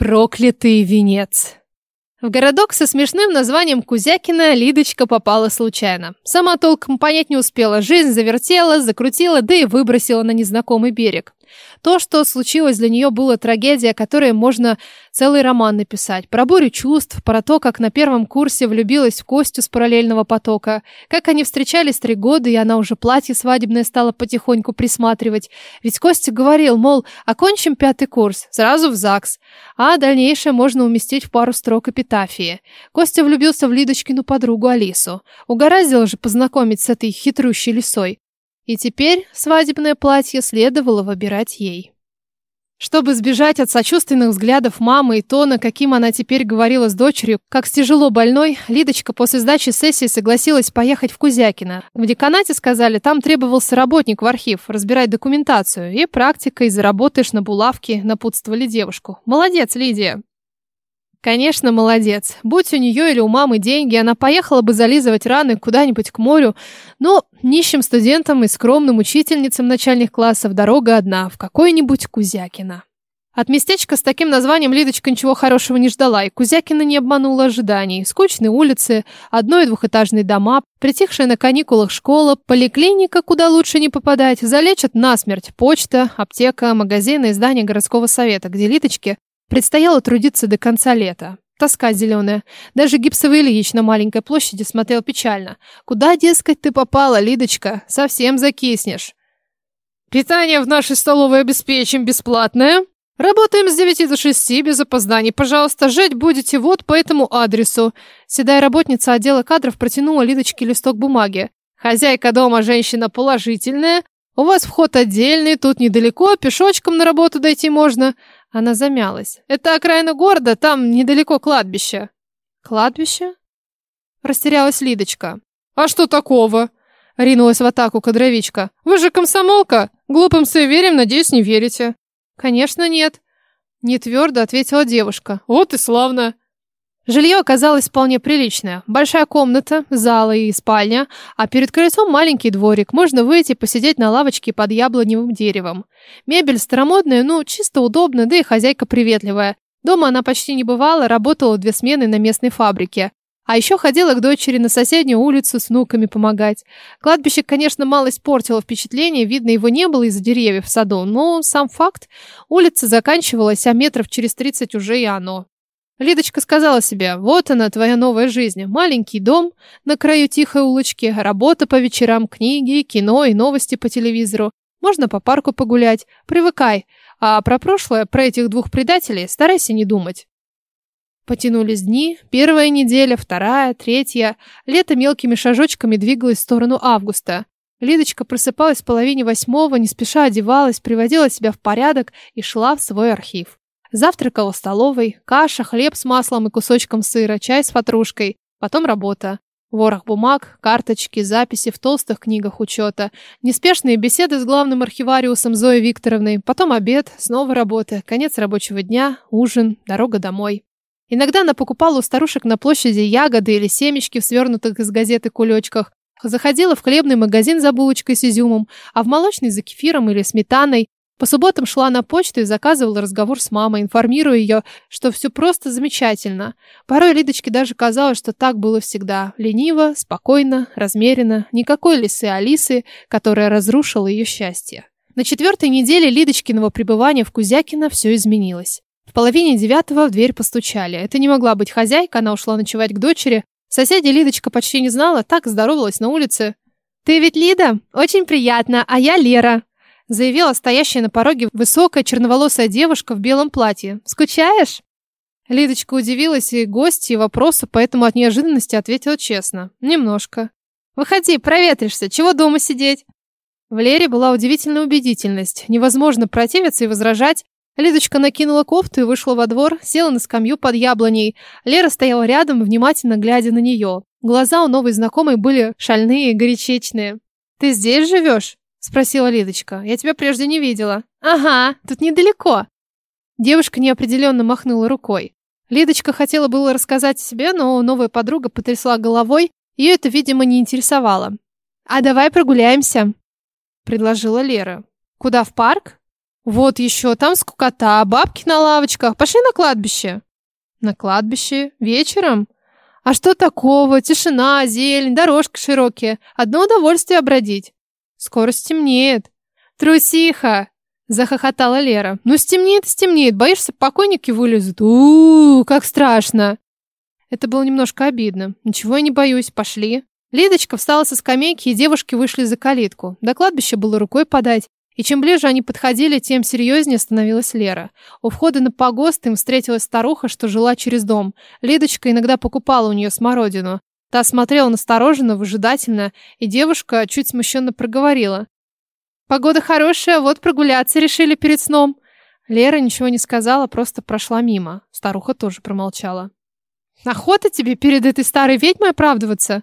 Проклятый венец. В городок со смешным названием Кузякина Лидочка попала случайно. Сама толком понять не успела. Жизнь завертела, закрутила, да и выбросила на незнакомый берег. То, что случилось для нее, было трагедия, которой можно целый роман написать. Про бурю чувств, про то, как на первом курсе влюбилась в Костю с параллельного потока, как они встречались три года, и она уже платье свадебное стала потихоньку присматривать. Ведь Костя говорил, мол, окончим пятый курс, сразу в ЗАГС, а дальнейшее можно уместить в пару строк эпитафии. Костя влюбился в Лидочкину подругу Алису. Угораздило же познакомить с этой хитрющей лисой. И теперь свадебное платье следовало выбирать ей. Чтобы сбежать от сочувственных взглядов мамы и тона, каким она теперь говорила с дочерью, как с тяжело больной, Лидочка после сдачи сессии согласилась поехать в Кузякино. В деканате сказали, там требовался работник в архив, разбирать документацию, и практика, и заработаешь на булавке, напутствовали девушку. Молодец, Лидия. Конечно, молодец. Будь у нее или у мамы деньги, она поехала бы зализывать раны куда-нибудь к морю. Но нищим студентам и скромным учительницам начальных классов дорога одна, в какой-нибудь Кузякино. От местечка с таким названием Лидочка ничего хорошего не ждала, и Кузякина не обманула ожиданий. Скучные улицы, одно- и двухэтажные дома, притихшая на каникулах школа, поликлиника, куда лучше не попадать, залечат насмерть, почта, аптека, магазины и здание городского совета, где Лидочке Предстояло трудиться до конца лета. Тоска зеленая. Даже гипсовый Ильич на маленькой площади смотрел печально. Куда, дескать, ты попала, Лидочка? Совсем закиснешь. Питание в нашей столовой обеспечим бесплатное. Работаем с 9 до 6, без опозданий. Пожалуйста, жить будете вот по этому адресу. Седая работница отдела кадров протянула Лидочке листок бумаги. Хозяйка дома женщина положительная. У вас вход отдельный, тут недалеко, пешочком на работу дойти можно. Она замялась. «Это окраина города, там недалеко кладбище». «Кладбище?» Растерялась Лидочка. «А что такого?» Ринулась в атаку кадровичка. «Вы же комсомолка! Глупым суеверием, надеюсь, не верите». «Конечно нет», — не твердо ответила девушка. «Вот и славно. Жилье оказалось вполне приличное. Большая комната, зала и спальня, а перед крыльцом маленький дворик. Можно выйти посидеть на лавочке под яблоневым деревом. Мебель старомодная, ну, чисто удобно, да и хозяйка приветливая. Дома она почти не бывала, работала две смены на местной фабрике. А еще ходила к дочери на соседнюю улицу с внуками помогать. Кладбище, конечно, мало испортило впечатление, видно, его не было из-за деревьев в саду, но сам факт, улица заканчивалась, а метров через тридцать уже и оно. Лидочка сказала себе, вот она, твоя новая жизнь. Маленький дом на краю тихой улочки, работа по вечерам, книги, кино и новости по телевизору. Можно по парку погулять. Привыкай. А про прошлое, про этих двух предателей старайся не думать. Потянулись дни. Первая неделя, вторая, третья. Лето мелкими шажочками двигалось в сторону августа. Лидочка просыпалась в половине восьмого, не спеша одевалась, приводила себя в порядок и шла в свой архив. Завтракал в столовой, каша, хлеб с маслом и кусочком сыра, чай с ватрушкой, потом работа. Ворох бумаг, карточки, записи в толстых книгах учета, неспешные беседы с главным архивариусом Зоей Викторовной, потом обед, снова работа, конец рабочего дня, ужин, дорога домой. Иногда она покупала у старушек на площади ягоды или семечки в свернутых из газеты кулечках, заходила в хлебный магазин за булочкой с изюмом, а в молочный за кефиром или сметаной, по субботам шла на почту и заказывала разговор с мамой, информируя ее, что все просто замечательно. Порой Лидочке даже казалось, что так было всегда. Лениво, спокойно, размеренно. Никакой лисы Алисы, которая разрушила ее счастье. На четвертой неделе Лидочкиного пребывания в Кузякино все изменилось. В половине девятого в дверь постучали. Это не могла быть хозяйка, она ушла ночевать к дочери. Соседи Лидочка почти не знала, так здоровалась на улице. «Ты ведь Лида? Очень приятно, а я Лера», заявила стоящая на пороге высокая черноволосая девушка в белом платье. «Скучаешь?» Лидочка удивилась и гости, и вопросу, поэтому от неожиданности ответила честно. «Немножко». «Выходи, проветришься. Чего дома сидеть?» В Лере была удивительная убедительность. Невозможно противиться и возражать. Лидочка накинула кофту и вышла во двор, села на скамью под яблоней. Лера стояла рядом, внимательно глядя на нее. Глаза у новой знакомой были шальные и горячечные. «Ты здесь живешь?» Спросила Лидочка. Я тебя прежде не видела. Ага, тут недалеко. Девушка неопределенно махнула рукой. Лидочка хотела было рассказать о себе, но новая подруга потрясла головой. Ее это, видимо, не интересовало. «А давай прогуляемся», — предложила Лера. «Куда, в парк?» Вот еще, там скукота, бабки на лавочках. Пошли на кладбище. На кладбище? Вечером? А что такого? Тишина, зелень, дорожка широкие. Одно удовольствие обродить. Скоро стемнеет. Трусиха! Захохотала Лера. Ну стемнеет стемнеет. Боишься, покойники вылезут? у у, -у как страшно. Это было немножко обидно. Ничего я не боюсь. Пошли. Лидочка встала со скамейки, и девушки вышли за калитку. До кладбища было рукой подать. И чем ближе они подходили, тем серьезнее становилась Лера. У входа на погост им встретилась старуха, что жила через дом. Лидочка иногда покупала у нее смородину. Та смотрела настороженно, выжидательно, и девушка чуть смущенно проговорила. «Погода хорошая, вот прогуляться решили перед сном». Лера ничего не сказала, просто прошла мимо. Старуха тоже промолчала. «Охота тебе перед этой старой ведьмой оправдываться?»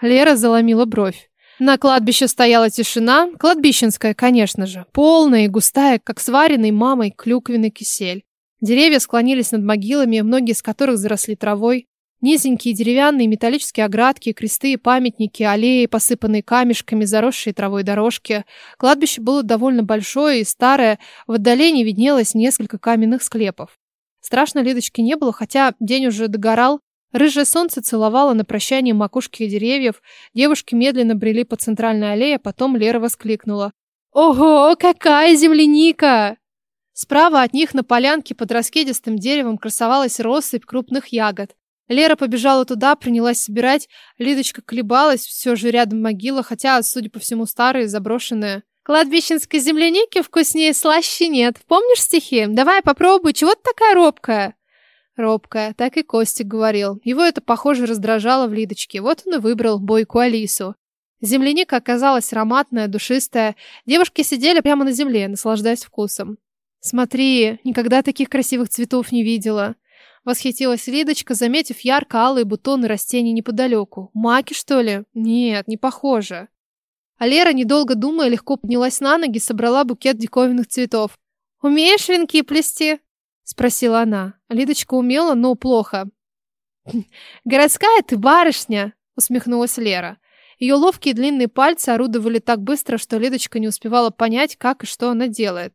Лера заломила бровь. На кладбище стояла тишина, кладбищенская, конечно же, полная и густая, как сваренный мамой клюквенный кисель. Деревья склонились над могилами, многие из которых заросли травой. Низенькие деревянные металлические оградки, кресты и памятники, аллеи, посыпанные камешками, заросшие травой дорожки. Кладбище было довольно большое и старое, в отдалении виднелось несколько каменных склепов. Страшно Лидочки не было, хотя день уже догорал, Рыжее солнце целовало на прощание макушки деревьев. Девушки медленно брели по центральной аллее, потом Лера воскликнула. «Ого, какая земляника!» Справа от них на полянке под раскидистым деревом красовалась россыпь крупных ягод. Лера побежала туда, принялась собирать. Лидочка колебалась, все же рядом могила, хотя, судя по всему, старая, заброшенная. «Кладбищенской земляники вкуснее слаще нет. Помнишь стихи? Давай попробуй, чего ты такая робкая?» Робкая, так и Костик говорил. Его это, похоже, раздражало в Лидочке. Вот он и выбрал бойкую Алису. Земляника оказалась ароматная, душистая. Девушки сидели прямо на земле, наслаждаясь вкусом. «Смотри, никогда таких красивых цветов не видела!» Восхитилась Лидочка, заметив ярко-алые бутоны растений неподалеку. «Маки, что ли? Нет, не похоже». А Лера, недолго думая, легко поднялась на ноги, собрала букет диковинных цветов. «Умеешь венки плести?» Спросила она. Лидочка умела, но плохо. «Городская ты барышня!» Усмехнулась Лера. Ее ловкие длинные пальцы орудовали так быстро, что Лидочка не успевала понять, как и что она делает.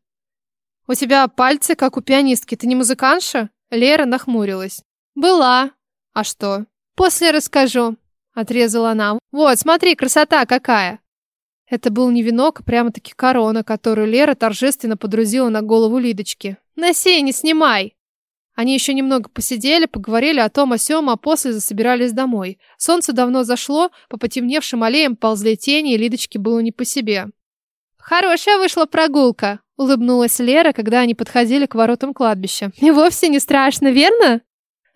«У тебя пальцы, как у пианистки. Ты не музыкантша?» Лера нахмурилась. «Была. А что?» «После расскажу», — отрезала она. «Вот, смотри, красота какая!» Это был не венок, а прямо-таки корона, которую Лера торжественно подрузила на голову Лидочки. «Носи, не снимай!» Они еще немного посидели, поговорили о том о сём, а после засобирались домой. Солнце давно зашло, по потемневшим аллеям ползли тени, и Лидочке было не по себе. «Хорошая вышла прогулка», — улыбнулась Лера, когда они подходили к воротам кладбища. «И вовсе не страшно, верно?»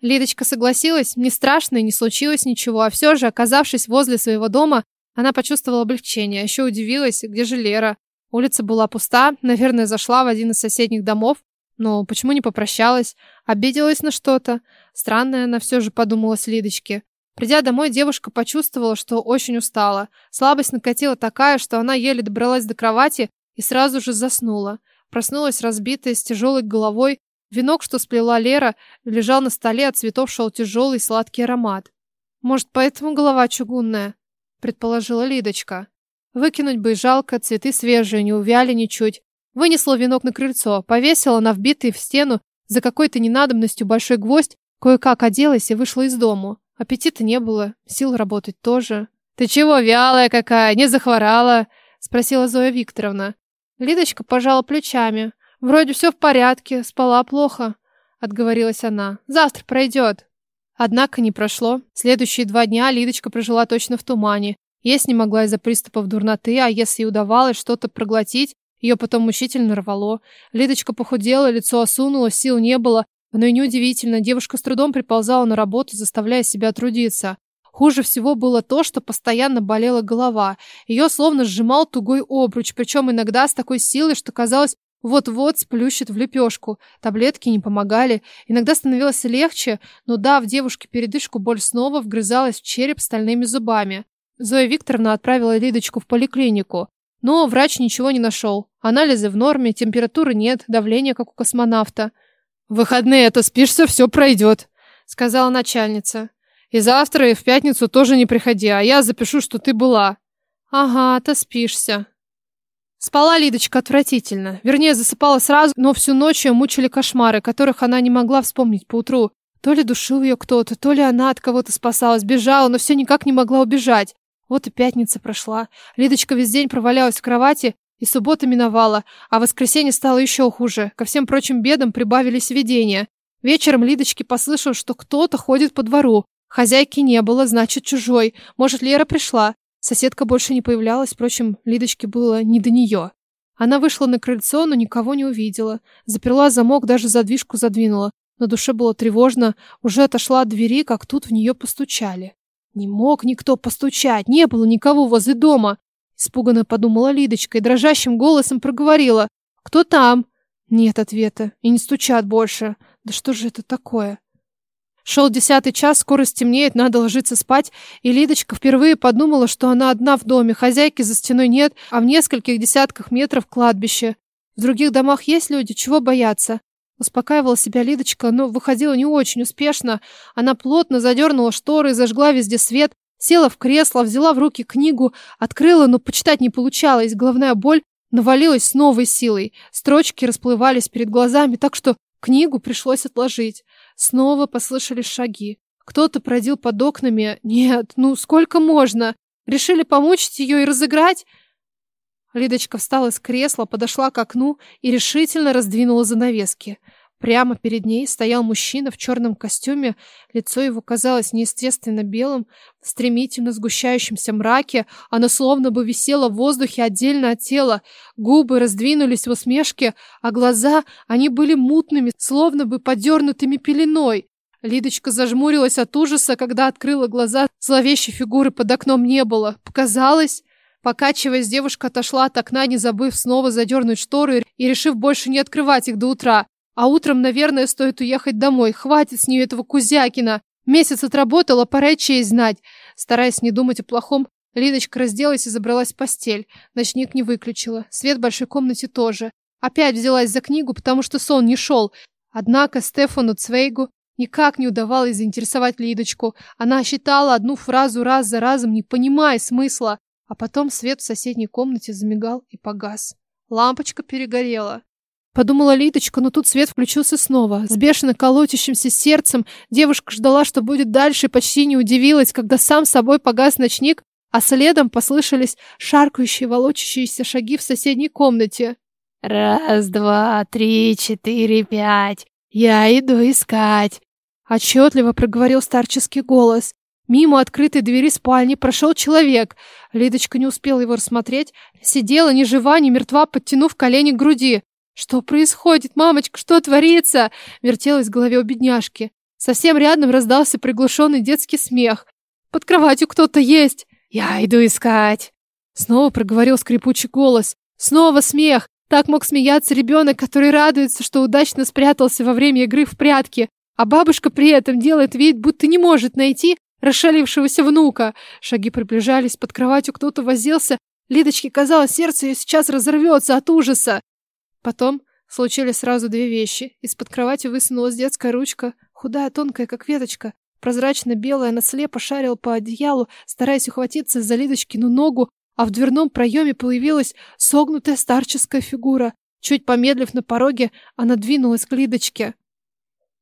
Лидочка согласилась, не страшно и не случилось ничего, а все же, оказавшись возле своего дома, она почувствовала облегчение, а еще удивилась, где же Лера. Улица была пуста, наверное, зашла в один из соседних домов. Но почему не попрощалась? Обиделась на что-то? Странная она все же подумала с Лидочки. Придя домой, девушка почувствовала, что очень устала. Слабость накатила такая, что она еле добралась до кровати и сразу же заснула. Проснулась разбитая, с тяжелой головой. Венок, что сплела Лера, лежал на столе, от цветов шел тяжелый сладкий аромат. Может, поэтому голова чугунная? предположила Лидочка. Выкинуть бы жалко, цветы свежие, не увяли ничуть. Вынесла венок на крыльцо, повесила на вбитый в стену за какой-то ненадобностью большой гвоздь, кое-как оделась и вышла из дому. Аппетита не было, сил работать тоже. «Ты чего, вялая какая, не захворала?» — спросила Зоя Викторовна. Лидочка пожала плечами. «Вроде все в порядке, спала плохо», — отговорилась она. «Завтра пройдет». Однако не прошло. Следующие два дня Лидочка прожила точно в тумане. Есть не могла из-за приступов дурноты, а если и удавалось что-то проглотить, ее потом мучительно рвало. Лидочка похудела, лицо осунуло, сил не было. Но и неудивительно, девушка с трудом приползала на работу, заставляя себя трудиться. Хуже всего было то, что постоянно болела голова. Ее словно сжимал тугой обруч, причем иногда с такой силой, что казалось, вот-вот сплющит в лепешку. Таблетки не помогали. Иногда становилось легче, но дав девушке передышку, боль снова вгрызалась в череп стальными зубами. Зоя Викторовна отправила Лидочку в поликлинику. Но врач ничего не нашел. Анализы в норме, температуры нет, давление, как у космонавта. «В выходные это спишься, все пройдет», — сказала начальница. «И завтра, и в пятницу тоже не приходи, а я запишу, что ты была». «Ага, то спишься», Спала Лидочка отвратительно. Вернее, засыпала сразу, но всю ночь ее мучили кошмары, которых она не могла вспомнить поутру. То ли душил ее кто-то, то ли она от кого-то спасалась, бежала, но все никак не могла убежать. Вот и пятница прошла. Лидочка весь день провалялась в кровати, и суббота миновала, а воскресенье стало еще хуже. Ко всем прочим бедам прибавились видения. Вечером Лидочке послышал, что кто-то ходит по двору. Хозяйки не было, значит, чужой. Может, Лера пришла. Соседка больше не появлялась, впрочем, Лидочке было не до нее. Она вышла на крыльцо, но никого не увидела. Заперла замок, даже задвижку задвинула. На душе было тревожно, уже отошла от двери, как тут в нее постучали. Не мог никто постучать, не было никого возле дома. Испуганно подумала Лидочка и дрожащим голосом проговорила. «Кто там?» Нет ответа, и не стучат больше. Да что же это такое? Шел десятый час, скоро стемнеет, надо ложиться спать, и Лидочка впервые подумала, что она одна в доме, хозяйки за стеной нет, а в нескольких десятках метров кладбище. В других домах есть люди, чего бояться? Успокаивала себя Лидочка, но выходила не очень успешно. Она плотно задернула шторы и зажгла везде свет, села в кресло, взяла в руки книгу, открыла, но почитать не получалось, головная боль навалилась с новой силой. Строчки расплывались перед глазами, так что книгу пришлось отложить. Снова послышались шаги. Кто-то продил под окнами. Нет, ну сколько можно? Решили помучить ее и разыграть? Лидочка встала с кресла, подошла к окну и решительно раздвинула занавески. Прямо перед ней стоял мужчина в черном костюме, лицо его казалось неестественно белым, в стремительно сгущающемся мраке, оно словно бы висело в воздухе отдельно от тела, губы раздвинулись в усмешке, а глаза, они были мутными, словно бы подернутыми пеленой. Лидочка зажмурилась от ужаса, когда открыла глаза, зловещей фигуры под окном не было. Показалось... Покачиваясь, девушка отошла от окна, не забыв снова задернуть шторы и решив больше не открывать их до утра. А утром, наверное, стоит уехать домой. Хватит с нее этого Кузякина. Месяц отработала, пора честь знать. Стараясь не думать о плохом, Лидочка разделась и забралась в постель. Ночник не выключила. Свет в большой комнате тоже. Опять взялась за книгу, потому что сон не шел. Однако Стефану Цвейгу никак не удавалось заинтересовать Лидочку. Она считала одну фразу раз за разом, не понимая смысла. А потом свет в соседней комнате замигал и погас. Лампочка перегорела. Подумала Лидочка, но тут свет включился снова. С бешено колотящимся сердцем девушка ждала, что будет дальше, и почти не удивилась, когда сам собой погас ночник, а следом послышались шаркающие, волочащиеся шаги в соседней комнате. «Раз, два, три, четыре, пять. Я иду искать!» Отчетливо проговорил старческий голос. Мимо открытой двери спальни прошел человек. Лидочка не успела его рассмотреть. Сидела ни жива, ни мертва, подтянув колени к груди. «Что происходит, мамочка? Что творится?» Вертелась в голове у бедняжки. Совсем рядом раздался приглушенный детский смех. «Под кроватью кто-то есть!» «Я иду искать!» Снова проговорил скрипучий голос. Снова смех. Так мог смеяться ребенок, который радуется, что удачно спрятался во время игры в прятки. А бабушка при этом делает вид, будто не может найти расшалившегося внука. Шаги приближались, под кроватью кто-то возился. Лидочке казалось, сердце ее сейчас разорвется от ужаса. Потом случились сразу две вещи. Из-под кровати высунулась детская ручка, худая, тонкая, как веточка. Прозрачно-белая, она слепо шарила по одеялу, стараясь ухватиться за Лидочкину ногу, а в дверном проеме появилась согнутая старческая фигура. Чуть помедлив на пороге, она двинулась к Лидочке.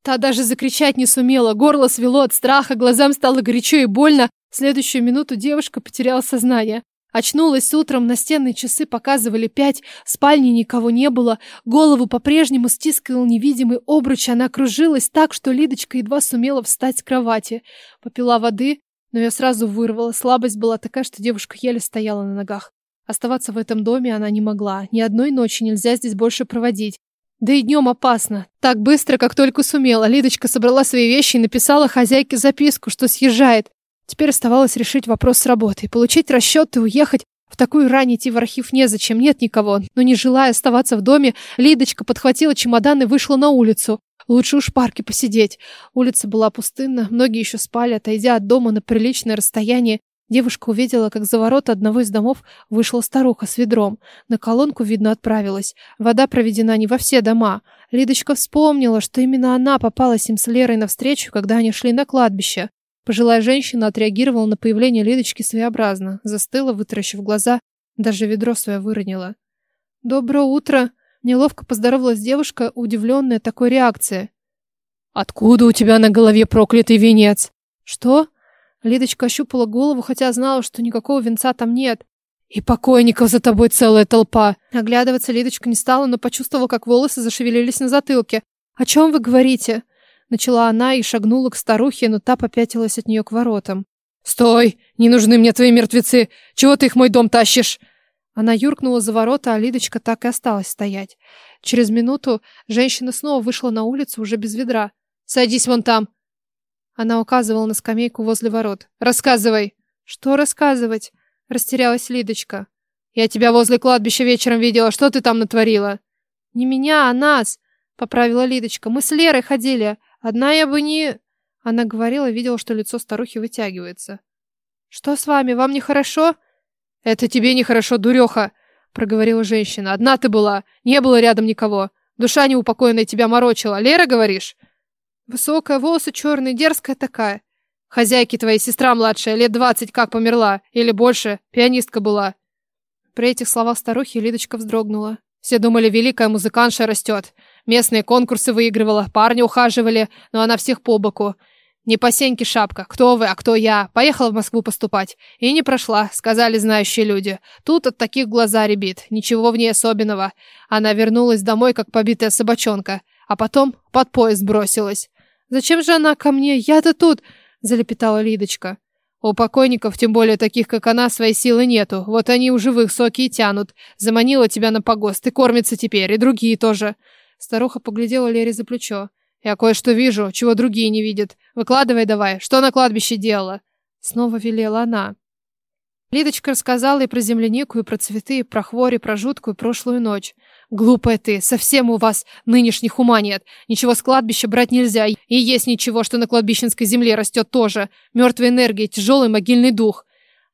Та даже закричать не сумела, горло свело от страха, глазам стало горячо и больно. В следующую минуту девушка потеряла сознание. Очнулась утром, настенные часы показывали пять, в спальне никого не было, голову по-прежнему стискивал невидимый обруч, она кружилась так, что Лидочка едва сумела встать с кровати. Попила воды, но ее сразу вырвало, слабость была такая, что девушка еле стояла на ногах. Оставаться в этом доме она не могла, ни одной ночи нельзя здесь больше проводить. Да и днем опасно. Так быстро, как только сумела, Лидочка собрала свои вещи и написала хозяйке записку, что съезжает. Теперь оставалось решить вопрос с работой, получить расчет и уехать. В такую рань идти в архив незачем, нет никого. Но не желая оставаться в доме, Лидочка подхватила чемодан и вышла на улицу. Лучше уж в парке посидеть. Улица была пустынна, многие еще спали, отойдя от дома на приличное расстояние. Девушка увидела, как за ворота одного из домов вышла старуха с ведром. На колонку, видно, отправилась. Вода проведена не во все дома. Лидочка вспомнила, что именно она попалась им с Лерой навстречу, когда они шли на кладбище. Пожилая женщина отреагировала на появление Лидочки своеобразно, застыла, вытаращив глаза, даже ведро свое выронила. Доброе утро. Неловко поздоровалась девушка, удивленная такой реакцией. Откуда у тебя на голове проклятый венец? Что? Лидочка ощупала голову, хотя знала, что никакого венца там нет. И покойников за тобой целая толпа. Оглядываться Лидочка не стала, но почувствовала, как волосы зашевелились на затылке. О чем вы говорите? Начала она и шагнула к старухе, но та попятилась от нее к воротам. «Стой! Не нужны мне твои мертвецы! Чего ты их в мой дом тащишь?» Она юркнула за ворота, а Лидочка так и осталась стоять. Через минуту женщина снова вышла на улицу уже без ведра. «Садись вон там!» Она указывала на скамейку возле ворот. «Рассказывай!» «Что рассказывать?» Растерялась Лидочка. «Я тебя возле кладбища вечером видела. Что ты там натворила?» «Не меня, а нас!» Поправила Лидочка. «Мы с Лерой ходили. Одна я бы не...» Она говорила, видела, что лицо старухи вытягивается. «Что с вами? Вам нехорошо?» «Это тебе нехорошо, дуреха!» проговорила женщина. «Одна ты была. Не было рядом никого. Душа неупокоенная тебя морочила. Лера, говоришь?» «Высокая, волосы черные, дерзкая такая». «Хозяйки твоей сестра младшая, лет двадцать как померла. Или больше. Пианистка была». При этих словах старухи Лидочка вздрогнула. Все думали, великая музыкантша растет. Местные конкурсы выигрывала, парни ухаживали, но она всех по боку. Не по сеньке шапка. Кто вы, а кто я? Поехала в Москву поступать. И не прошла, сказали знающие люди. Тут от таких глаза ребит. Ничего в ней особенного. Она вернулась домой, как побитая собачонка. А потом под поезд бросилась. «Зачем же она ко мне? Я-то тут!» – залепетала Лидочка. У покойников, тем более таких, как она, своей силы нету. Вот они у живых соки и тянут. Заманила тебя на погост, и кормятся теперь, и другие тоже. Старуха поглядела Лере за плечо. Я кое-что вижу, чего другие не видят. Выкладывай давай, что на кладбище делала? Снова велела она. Лидочка рассказала и про землянику, и про цветы, и про хвори, про жуткую прошлую ночь. Глупая ты, совсем у вас нынешних ума нет. Ничего с кладбища брать нельзя. И есть ничего, что на кладбищенской земле растет тоже. Мертвая энергия, тяжелый могильный дух.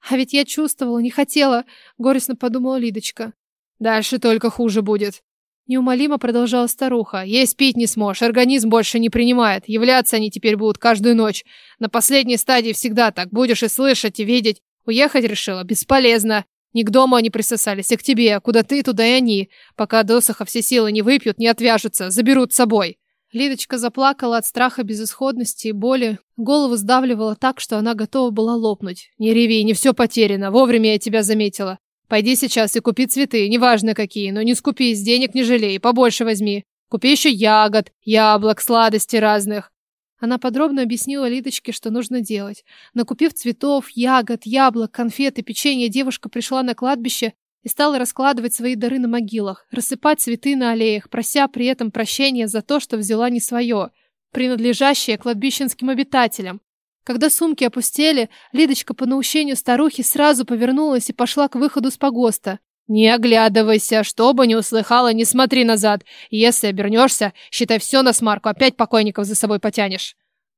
А ведь я чувствовала, не хотела, горестно подумала Лидочка. Дальше только хуже будет. Неумолимо продолжала старуха. Есть пить не сможешь, организм больше не принимает. Являться они теперь будут каждую ночь. На последней стадии всегда так. Будешь и слышать, и видеть. Уехать решила? Бесполезно. Ни к дому они присосались, а к тебе. Куда ты, туда и они. Пока досуха все силы не выпьют, не отвяжутся, заберут с собой. Лидочка заплакала от страха безысходности и боли. Голову сдавливала так, что она готова была лопнуть. «Не реви, не все потеряно. Вовремя я тебя заметила. Пойди сейчас и купи цветы, неважно какие, но не скупись, денег не жалей, побольше возьми. Купи еще ягод, яблок, сладостей разных. Она подробно объяснила Лидочке, что нужно делать. Накупив цветов, ягод, яблок, конфет и печенье, девушка пришла на кладбище и стала раскладывать свои дары на могилах, рассыпать цветы на аллеях, прося при этом прощения за то, что взяла не свое, принадлежащее кладбищенским обитателям. Когда сумки опустели, Лидочка по наущению старухи сразу повернулась и пошла к выходу с погоста. «Не оглядывайся, что бы ни услыхала, не смотри назад. Если обернешься, считай все на смарку, опять покойников за собой потянешь».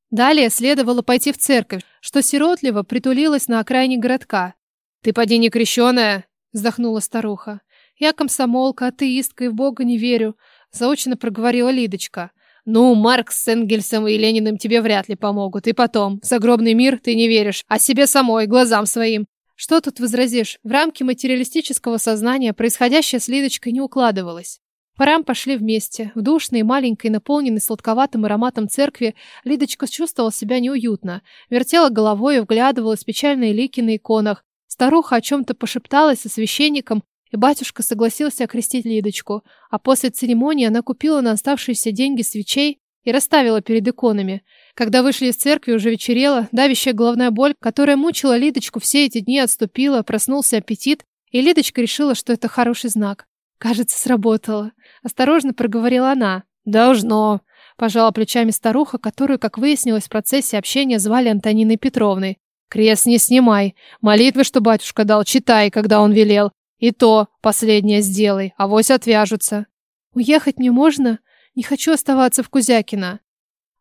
Далее следовало пойти в церковь, что сиротливо притулилась на окраине городка. «Ты поди не крещеная?» — вздохнула старуха. «Я комсомолка, атеистка и в Бога не верю», — заочно проговорила Лидочка. «Ну, Маркс с Энгельсом и Лениным тебе вряд ли помогут. И потом, в загробный мир ты не веришь, а себе самой, глазам своим. Что тут возразишь? В рамки материалистического сознания происходящее с Лидочкой не укладывалось. Парам пошли вместе. В душной, маленькой, наполненной сладковатым ароматом церкви Лидочка чувствовала себя неуютно. Вертела головой и вглядывалась в печальные лики на иконах. Старуха о чем-то пошепталась со священником, и батюшка согласился окрестить Лидочку. А после церемонии она купила на оставшиеся деньги свечей и расставила перед иконами. Когда вышли из церкви, уже вечерело, давящая головная боль, которая мучила Лидочку все эти дни, отступила, проснулся аппетит, и Лидочка решила, что это хороший знак. Кажется, сработало. Осторожно проговорила она. «Должно», – пожала плечами старуха, которую, как выяснилось в процессе общения, звали Антониной Петровной. «Крест не снимай. Молитвы, что батюшка дал, читай, когда он велел. И то последнее сделай, авось отвяжутся». «Уехать не можно?» Не хочу оставаться в Кузякино.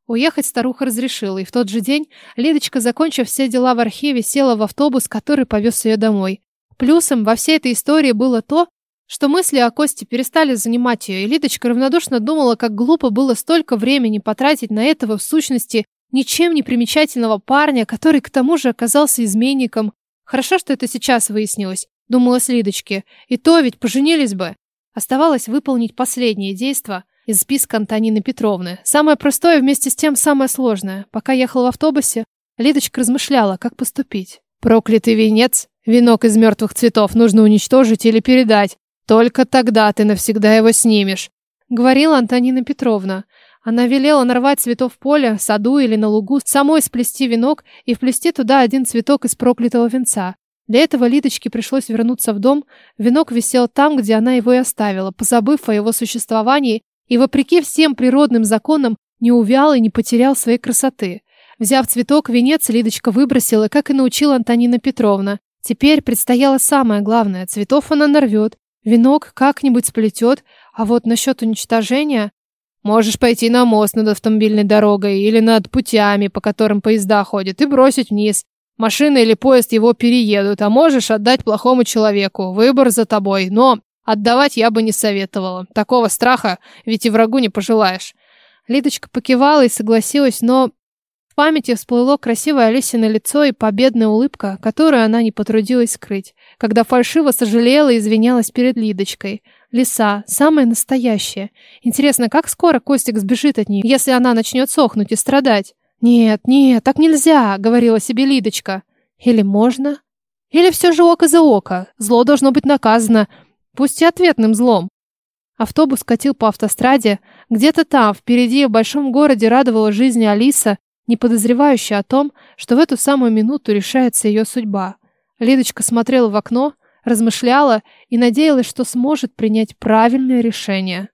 Уехать старуха разрешила, и в тот же день Лидочка, закончив все дела в архиве, села в автобус, который повез ее домой. Плюсом во всей этой истории было то, что мысли о Косте перестали занимать ее, и Лидочка равнодушно думала, как глупо было столько времени потратить на этого, в сущности, ничем не примечательного парня, который к тому же оказался изменником. Хорошо, что это сейчас выяснилось, думала с и то ведь поженились бы. Оставалось выполнить последнее действо из списка Антонины Петровны. Самое простое, вместе с тем самое сложное. Пока ехал в автобусе, Лидочка размышляла, как поступить. Проклятый венец, венок из мертвых цветов, нужно уничтожить или передать. Только тогда ты навсегда его снимешь, говорила Антонина Петровна. Она велела нарвать цветов в поле, саду или на лугу, самой сплести венок и вплести туда один цветок из проклятого венца. Для этого Лидочке пришлось вернуться в дом. Венок висел там, где она его и оставила, позабыв о его существовании и, вопреки всем природным законам, не увял и не потерял своей красоты. Взяв цветок, венец Лидочка выбросила, как и научила Антонина Петровна. Теперь предстояло самое главное. Цветов она нарвет, венок как-нибудь сплетет, а вот насчет уничтожения... Можешь пойти на мост над автомобильной дорогой или над путями, по которым поезда ходят, и бросить вниз. Машина или поезд его переедут, а можешь отдать плохому человеку. Выбор за тобой, но отдавать я бы не советовала. Такого страха ведь и врагу не пожелаешь. Лидочка покивала и согласилась, но в памяти всплыло красивое Алисино лицо и победная улыбка, которую она не потрудилась скрыть, когда фальшиво сожалела и извинялась перед Лидочкой. Лиса, самая настоящая. Интересно, как скоро Костик сбежит от нее, если она начнет сохнуть и страдать? «Нет, нет, так нельзя», — говорила себе Лидочка. «Или можно? Или все же око за око. Зло должно быть наказано, пусть и ответным злом». Автобус катил по автостраде. Где-то там, впереди, в большом городе, радовала жизни Алиса, не подозревающая о том, что в эту самую минуту решается ее судьба. Лидочка смотрела в окно, размышляла и надеялась, что сможет принять правильное решение.